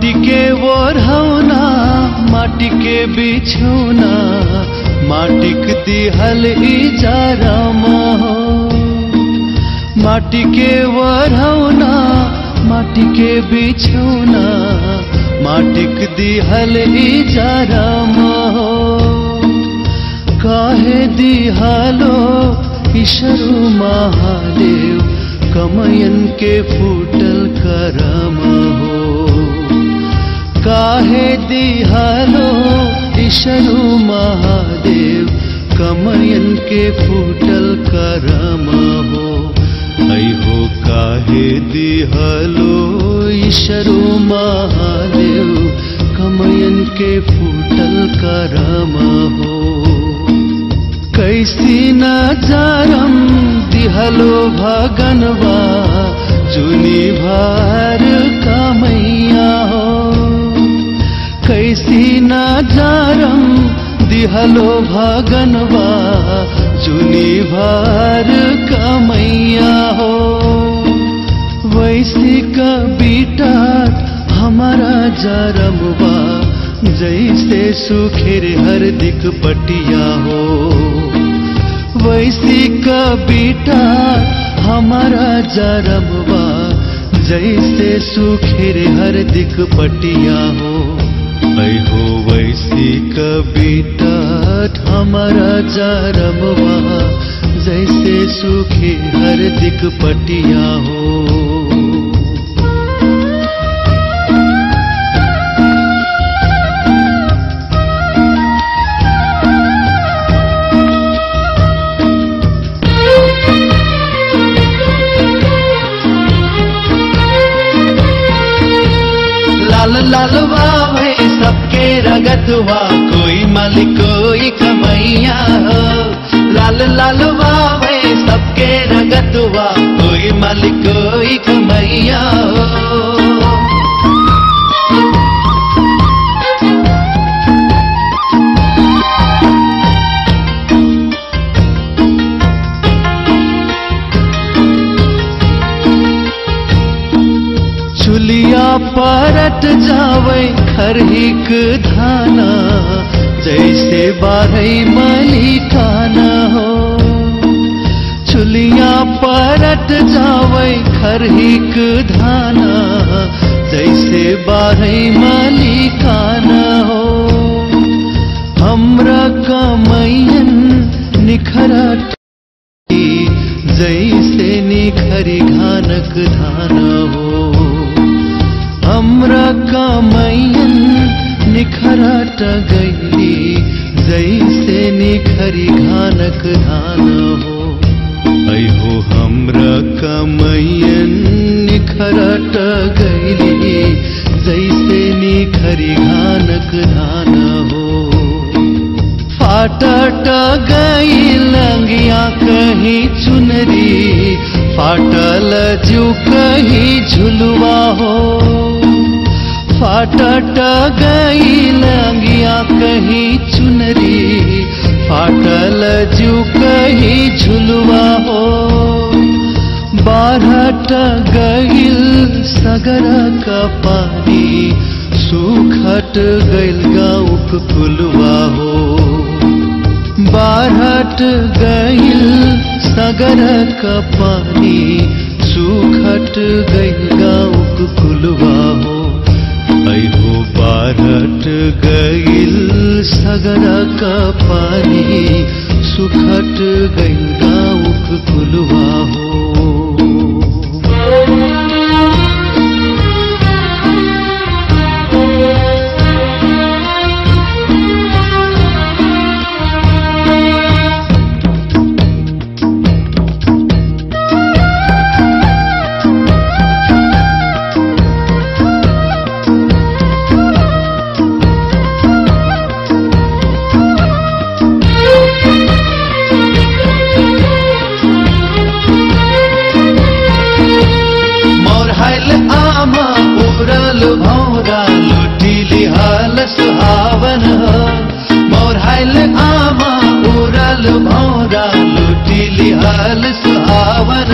माटी के ओढ़ौना माटी के बिछौना, माटिक दिहल इजारा हो माटी के ओढ़ौना माटी के बिछौना, माटिक दिहल इजारा हो काहे दिहालो ईश्वरु महादेव, कमयन के फूटल करम हो। काहे दिहालो ईश्वरु महादेव कमयन के फूटल करम हो। हो काहे दिहालो ईश्वरु महादेव कमयन के फूटल करम हो। कैसी नजारम दिहलो भगनवा, जुनी भार कामैया हो कैसी नजारम दिहलो भगनवा जुनी भार कामैया हो। वैसी का बीटा हमारा जरमवा, जैसे सुखेर हर दिक पटिया हो। वैसी का बेटा हमारा जरमवा, जैसे सुखेर हर दिक पटिया हो। हो वैसी का बेटा हमारा जरमवा जैसे सुखे हर दिक पटिया हो लाल लाल वावे सबके रगत हुआ। कोई मालिक, कोई कमैया हो। लाल लाल वावे सबके रगत हुआ। कोई मालिक, कोई कमैया परट जावे खरहिक धाना, जैसे बारही मलिकाना हो। चुलिया परट जावे खरहिक धाना, जैसे बारही मलिकाना हो। हमरा कमैयन निखरट जैसे निखरी घानक धान हो। हमरा कमैयन निखरट गैली जैसे निखरी घानक धान हो। ऐ हो हमरा कमैयन निखरट गैली जैसे निखरी घानक धान हो। फाटट गई लंगिया कहीं चुनरी फाटल जू कहीं झुलवा हो। फाटट गई लंगिया कहीं चुनरी, फाटल जू कहीं झुलवा हो। बारहट गईल सगर का पानी, सुखट गईल गाँव फुलवा हो। बारहट गईल सगर का पानी, सुखट गईल गाँव फुलवा हो। हो बारहट गईल सगर सुहावन मोरहाइल आमा उरल भौरा लुटिली हाल मोरलावन